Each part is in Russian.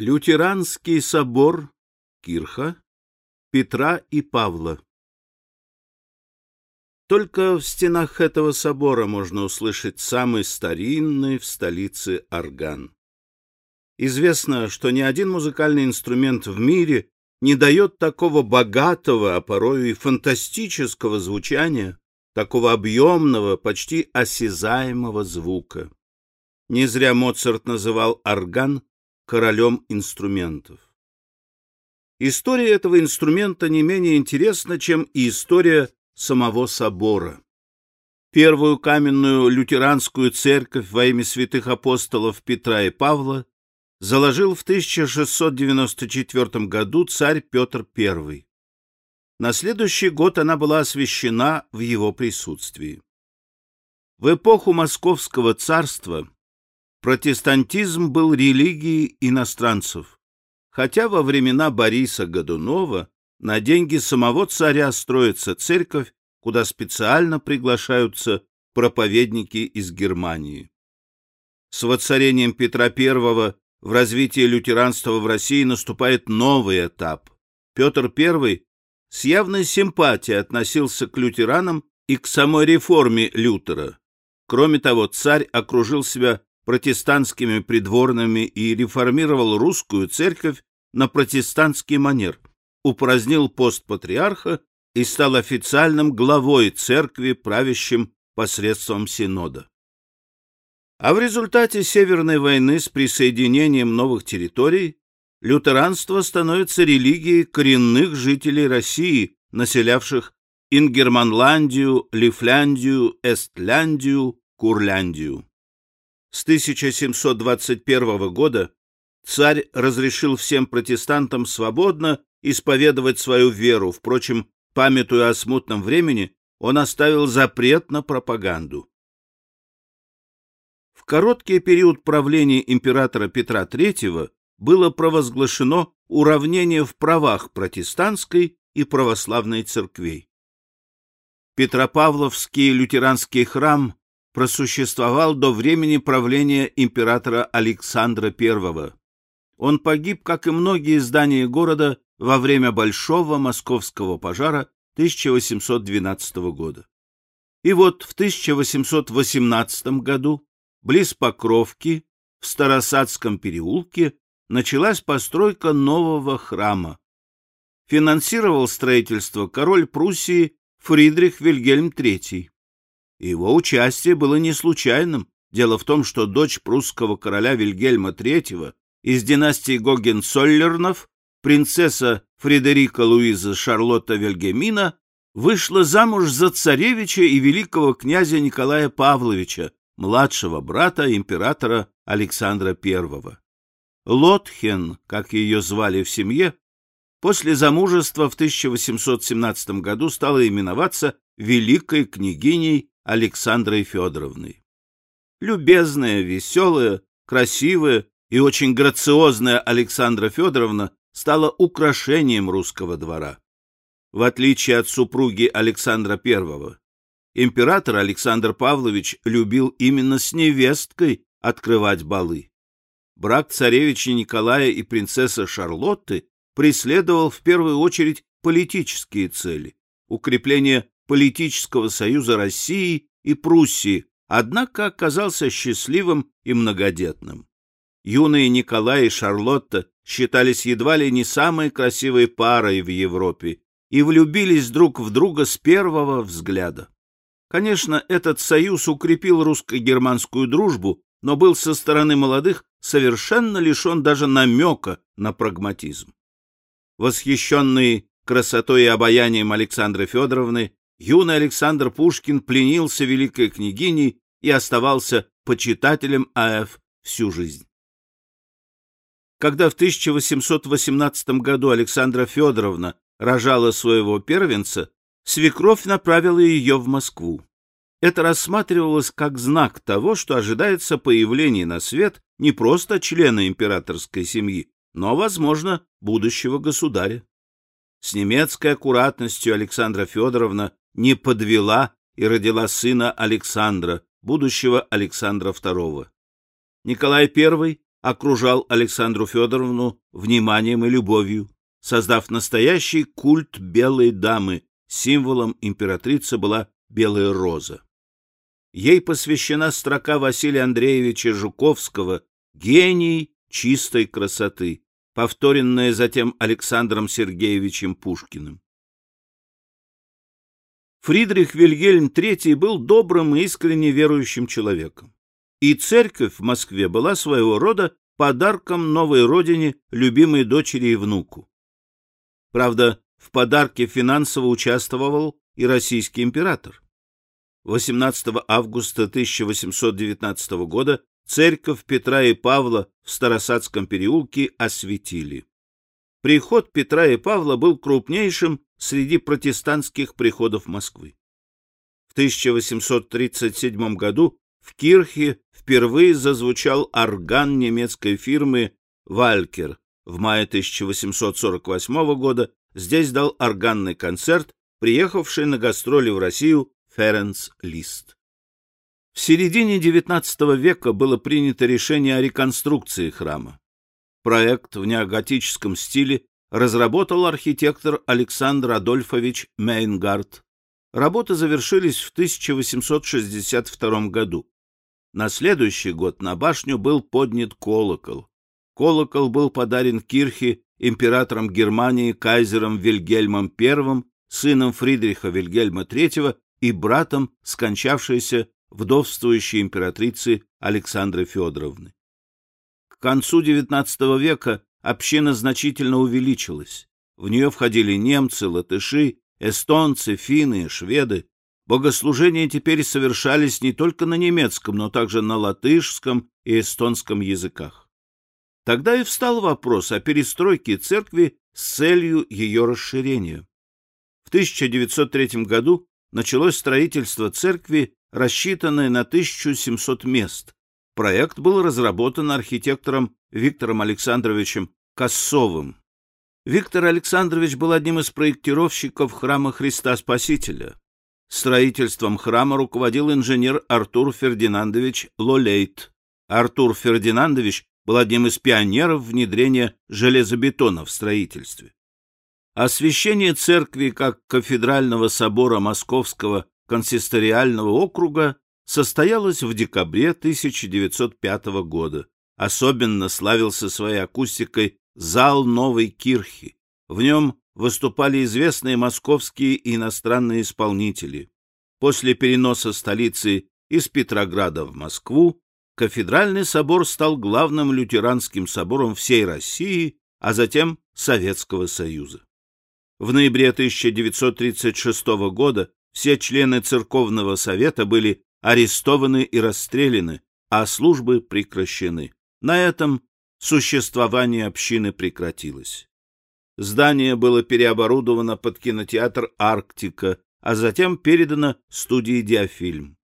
Лютеранский собор Кирха Петра и Павла Только в стенах этого собора можно услышать самый старинный в столице орган. Известно, что ни один музыкальный инструмент в мире не дает такого богатого, а порою и фантастического звучания, такого объемного, почти осязаемого звука. Не зря Моцарт называл орган королем инструментов. История этого инструмента не менее интересна, чем и история самого собора. Первую каменную лютеранскую церковь во имя святых апостолов Петра и Павла заложил в 1694 году царь Петр I. На следующий год она была освящена в его присутствии. В эпоху Московского царства Протестантизм был религией иностранцев, хотя во времена Бориса Годунова на деньги самого царя строится церковь, куда специально приглашаются проповедники из Германии. С воцарением Петра I в развитии лютеранства в России наступает новый этап. Петр I с явной симпатией относился к лютеранам и к самой реформе Лютера. Кроме того, царь окружил себя протестантскими придворными и реформировал русскую церковь на протестантский манер, упразднил пост патриарха и стал официальным главой церкви, правящим посредством синода. А в результате Северной войны с присоединением новых территорий лютеранство становится религией коренных жителей России, населявших Ингерманландию, Лифляндию, Эстляндию, Курляндию. С 1721 года царь разрешил всем протестантам свободно исповедовать свою веру. Впрочем, памятуя о смутном времени, он оставил запрет на пропаганду. В короткий период правления императора Петра III было провозглашено уравнение в правах протестантской и православной церквей. Петропавловский лютеранский храм просуществовал до времени правления императора Александра I. Он погиб, как и многие здания города, во время Большого московского пожара 1812 года. И вот в 1818 году, близ Покровки, в Старосадском переулке, началась постройка нового храма. Финансировал строительство король Пруссии Фридрих Вильгельм III. Его участие было не случайным. Дело в том, что дочь прусского короля Вильгельма III из династии Гогенцоллернов, принцесса Фредерика Луиза Шарлотта Вильгельмина, вышла замуж за царевича и великого князя Николая Павловича, младшего брата императора Александра I. Лотхен, как ее звали в семье, после замужества в 1817 году стала именоваться великой княгиней Александрой Федоровной. Любезная, веселая, красивая и очень грациозная Александра Федоровна стала украшением русского двора. В отличие от супруги Александра I, император Александр Павлович любил именно с невесткой открывать балы. Брак царевича Николая и принцессы Шарлотты преследовал в первую очередь политические цели – укрепление политического союза России и Пруссии, однако оказался счастливым и многодетным. Юные Николай и Шарлотта считались едва ли не самой красивой парой в Европе и влюбились друг в друга с первого взгляда. Конечно, этот союз укрепил русско-германскую дружбу, но был со стороны молодых совершенно лишен даже намека на прагматизм. Восхищенный красотой и обаянием Александры Федоровны, юный Александр Пушкин пленился великой княгиней и оставался почитателем А.Ф. всю жизнь. Когда в 1818 году Александра Федоровна рожала своего первенца, свекровь направила ее в Москву. Это рассматривалось как знак того, что ожидается появление на свет не просто члена императорской семьи, но, возможно, будущего государя. С немецкой аккуратностью Александра Федоровна не подвела и родила сына Александра, будущего Александра II. Николай I окружал Александру Федоровну вниманием и любовью, создав настоящий культ белой дамы. Символом императрицы была белая роза. Ей посвящена строка Василия Андреевича Жуковского «Гений чистой красоты», повторенная затем Александром Сергеевичем Пушкиным. Фридрих Вильгельм III был добрым и искренне верующим человеком. И церковь в Москве была своего рода подарком новой родине, любимой дочери и внуку. Правда, в подарке финансово участвовал и российский император. 18 августа 1819 года церковь Петра и Павла в Старосадском переулке осветили. Приход Петра и Павла был крупнейшим среди протестантских приходов Москвы. В 1837 году в Кирхе впервые зазвучал орган немецкой фирмы «Валькер». В мае 1848 года здесь дал органный концерт, приехавший на гастроли в Россию Ференц Лист. В середине XIX века было принято решение о реконструкции храма. Проект в неоготическом стиле разработал архитектор Александр Адольфович Мейнгард. Работы завершились в 1862 году. На следующий год на башню был поднят колокол. Колокол был подарен Кирхе императором Германии кайзером Вильгельмом I, сыном Фридриха Вильгельма III и братом скончавшейся вдовствующей императрицы Александры Федоровны. К концу XIX века община значительно увеличилась. В нее входили немцы, латыши, эстонцы, финны, шведы. Богослужения теперь совершались не только на немецком, но также на латышском и эстонском языках. Тогда и встал вопрос о перестройке церкви с целью ее расширения. В 1903 году началось строительство церкви, рассчитанной на 1700 мест. Проект был разработан архитектором Виктором Александровичем Косовым. Виктор Александрович был одним из проектировщиков храма Христа Спасителя. Строительством храма руководил инженер Артур Фердинандович Лолейт. Артур Фердинандович был одним из пионеров внедрения железобетона в строительстве. Освящение церкви как кафедрального собора Московского консисториального округа состоялось в декабре 1905 года. Особенно славился своей акустикой зал Новой Кирхи. В нем выступали известные московские и иностранные исполнители. После переноса столицы из Петрограда в Москву кафедральный собор стал главным лютеранским собором всей России, а затем Советского Союза. В ноябре 1936 года все члены церковного совета были арестованы и расстреляны, а службы прекращены. На этом существование общины прекратилось. Здание было переоборудовано под кинотеатр «Арктика», а затем передано студии «Диафильм».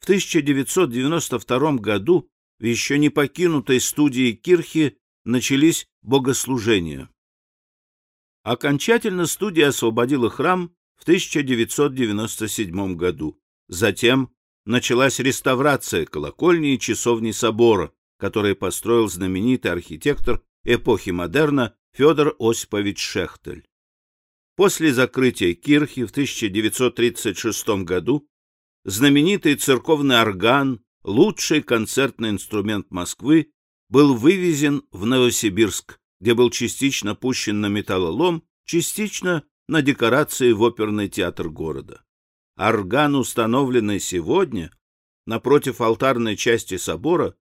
В 1992 году в еще не покинутой студии Кирхи начались богослужения. Окончательно студия освободила храм в 1997 году. Затем началась реставрация колокольни и часовни собора, который построил знаменитый архитектор эпохи модерна Федор Осипович Шехтель. После закрытия кирхи в 1936 году знаменитый церковный орган, лучший концертный инструмент Москвы, был вывезен в Новосибирск, где был частично пущен на металлолом, частично на декорации в оперный театр города. Орган, установленный сегодня напротив алтарной части собора,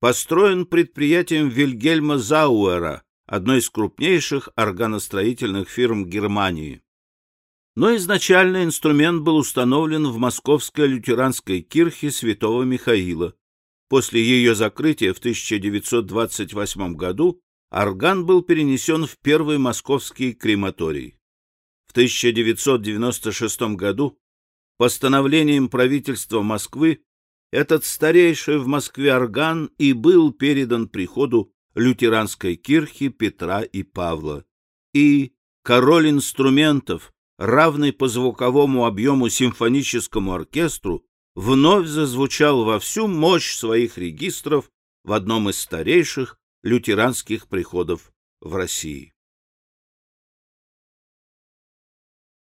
построен предприятием Вильгельма Зауэра, одной из крупнейших органостроительных фирм Германии. Но изначально инструмент был установлен в Московской лютеранской кирхе святого Михаила. После ее закрытия в 1928 году орган был перенесен в первый московский крематорий. В 1996 году постановлением правительства Москвы этот старейший в Москве орган и был передан приходу лютеранской кирхи Петра и Павла. И король инструментов, равный по звуковому объему симфоническому оркестру, вновь зазвучал во всю мощь своих регистров в одном из старейших лютеранских приходов в России.